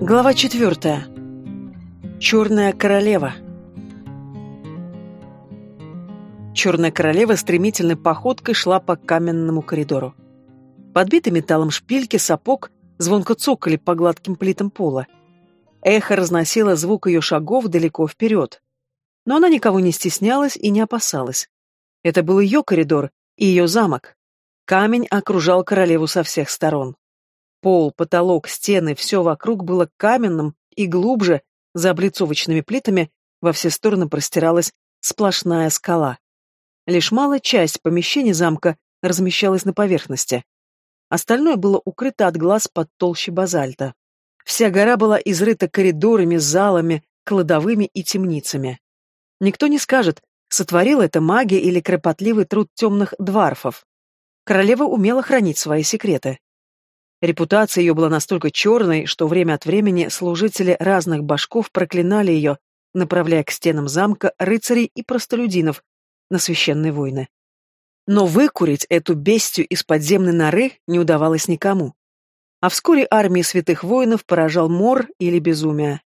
Глава четвертая. Черная королева. Черная королева стремительной походкой шла по каменному коридору. Подбитый металлом шпильки сапог звонко цокали по гладким плитам пола. Эхо разносило звук ее шагов далеко вперед. Но она никого не стеснялась и не опасалась. Это был ее коридор и ее замок. Камень окружал королеву со всех сторон. Пол, потолок, стены, все вокруг было каменным, и глубже, за облицовочными плитами, во все стороны простиралась сплошная скала. Лишь малая часть помещения замка размещалась на поверхности. Остальное было укрыто от глаз под толщей базальта. Вся гора была изрыта коридорами, залами, кладовыми и темницами. Никто не скажет, сотворила это магия или кропотливый труд темных дварфов. Королева умела хранить свои секреты. Репутация ее была настолько черной, что время от времени служители разных башков проклинали ее, направляя к стенам замка рыцарей и простолюдинов на священные войны. Но выкурить эту бестию из подземной норы не удавалось никому. А вскоре армии святых воинов поражал мор или безумие.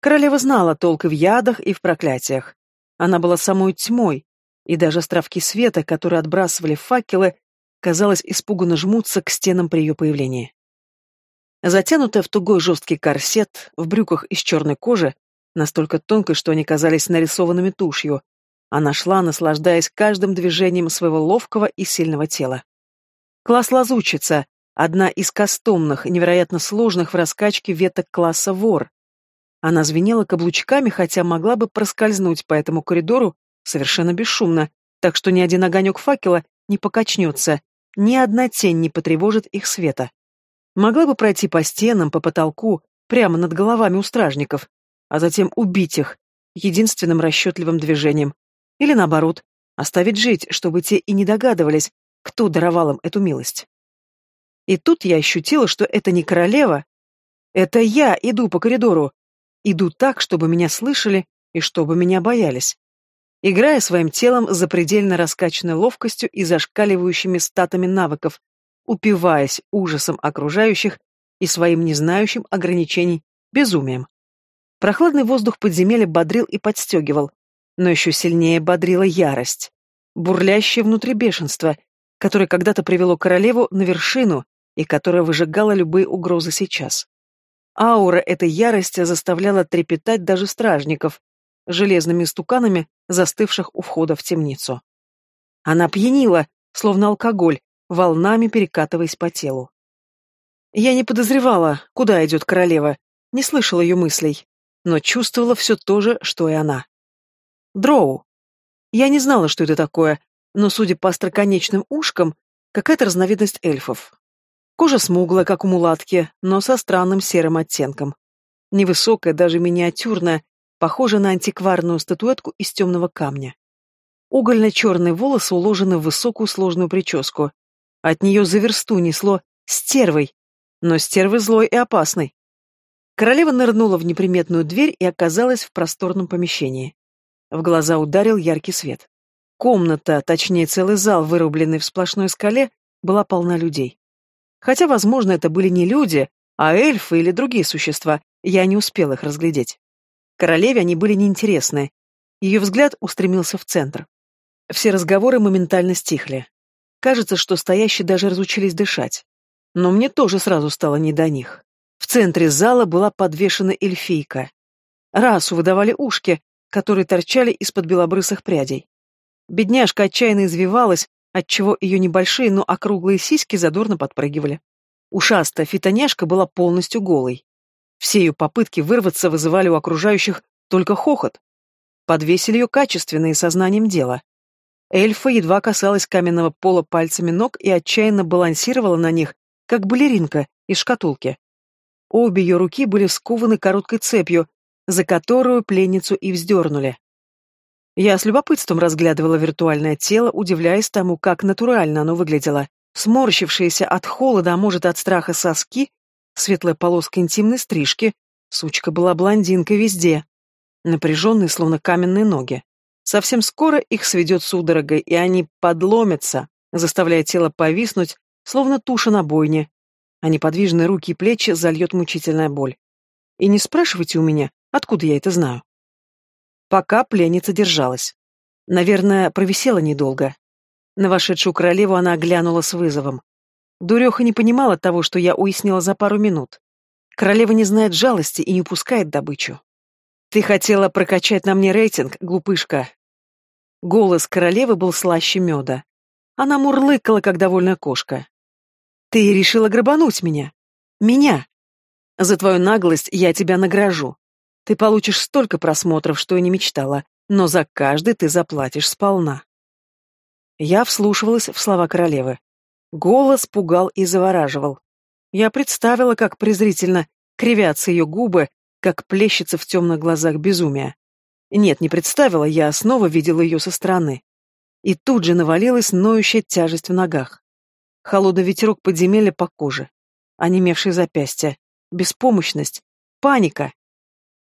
Королева знала толк и в ядах, и в проклятиях. Она была самой тьмой, и даже островки света, которые отбрасывали факелы, казалось, испуганно жмутся к стенам при ее появлении. Затянутая в тугой жесткий корсет, в брюках из черной кожи, настолько тонкой, что они казались нарисованными тушью, она шла, наслаждаясь каждым движением своего ловкого и сильного тела. Класс лазучица, одна из кастомных, невероятно сложных в раскачке веток класса вор. Она звенела каблучками, хотя могла бы проскользнуть по этому коридору совершенно бесшумно, так что ни один огонек факела не покачнется, ни одна тень не потревожит их света. Могла бы пройти по стенам, по потолку, прямо над головами у стражников, а затем убить их единственным расчетливым движением. Или наоборот, оставить жить, чтобы те и не догадывались, кто даровал им эту милость. И тут я ощутила, что это не королева. Это я иду по коридору. Иду так, чтобы меня слышали и чтобы меня боялись играя своим телом за предельно раскачанной ловкостью и зашкаливающими статами навыков, упиваясь ужасом окружающих и своим незнающим ограничений безумием. Прохладный воздух подземелья бодрил и подстегивал, но еще сильнее бодрила ярость, бурлящее внутри бешенство, которое когда-то привело королеву на вершину и которое выжигало любые угрозы сейчас. Аура этой ярости заставляла трепетать даже стражников, железными стуканами, застывших у входа в темницу. Она пьянила, словно алкоголь, волнами перекатываясь по телу. Я не подозревала, куда идет королева, не слышала ее мыслей, но чувствовала все то же, что и она. Дроу. Я не знала, что это такое, но, судя по остроконечным ушкам, какая-то разновидность эльфов. Кожа смуглая, как у мулатки, но со странным серым оттенком. Невысокая, даже миниатюрная, похожа на антикварную статуэтку из темного камня. Угольно-черные волосы уложены в высокую сложную прическу. От нее за версту несло стервой, но стервы злой и опасной. Королева нырнула в неприметную дверь и оказалась в просторном помещении. В глаза ударил яркий свет. Комната, точнее целый зал, вырубленный в сплошной скале, была полна людей. Хотя, возможно, это были не люди, а эльфы или другие существа, я не успел их разглядеть. Королеве они были неинтересны. Ее взгляд устремился в центр. Все разговоры моментально стихли. Кажется, что стоящие даже разучились дышать. Но мне тоже сразу стало не до них. В центре зала была подвешена эльфийка. Расу выдавали ушки, которые торчали из-под белобрысых прядей. Бедняжка отчаянно извивалась, отчего ее небольшие, но округлые сиськи задорно подпрыгивали. Ушастая фитоняшка была полностью голой. Все ее попытки вырваться вызывали у окружающих только хохот. Подвесили ее качественно и сознанием дела. Эльфа едва касалась каменного пола пальцами ног и отчаянно балансировала на них, как балеринка из шкатулки. Обе ее руки были скованы короткой цепью, за которую пленницу и вздернули. Я с любопытством разглядывала виртуальное тело, удивляясь тому, как натурально оно выглядело. Сморщившиеся от холода, а может от страха соски, Светлая полоска интимной стрижки. Сучка была блондинкой везде. Напряженные, словно каменные ноги. Совсем скоро их сведет судорогой, и они подломятся, заставляя тело повиснуть, словно туша на бойне. А неподвижные руки и плечи зальет мучительная боль. И не спрашивайте у меня, откуда я это знаю. Пока пленница держалась. Наверное, провисела недолго. На вошедшую королеву она глянула с вызовом. Дуреха не понимала того, что я уяснила за пару минут. Королева не знает жалости и не упускает добычу. «Ты хотела прокачать на мне рейтинг, глупышка». Голос королевы был слаще меда. Она мурлыкала, как довольная кошка. «Ты решила грабануть меня? Меня? За твою наглость я тебя награжу. Ты получишь столько просмотров, что и не мечтала, но за каждый ты заплатишь сполна». Я вслушивалась в слова королевы. Голос пугал и завораживал. Я представила, как презрительно кривятся ее губы, как плещется в темных глазах безумия. Нет, не представила, я снова видела ее со стороны. И тут же навалилась ноющая тяжесть в ногах. Холодный ветерок подземелья по коже. Онемевшие запястья. Беспомощность. Паника.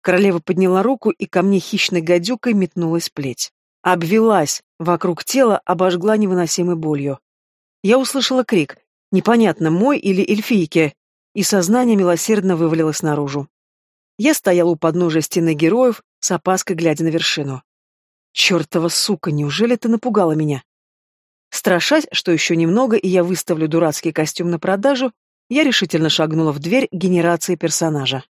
Королева подняла руку, и ко мне хищной гадюкой метнулась плеть. Обвелась, вокруг тела обожгла невыносимой болью. Я услышала крик, непонятно, мой или эльфийки, и сознание милосердно вывалилось наружу. Я стояла у подножия стены героев, с опаской глядя на вершину. Чертова сука, неужели ты напугала меня? Страшась, что еще немного, и я выставлю дурацкий костюм на продажу, я решительно шагнула в дверь генерации персонажа.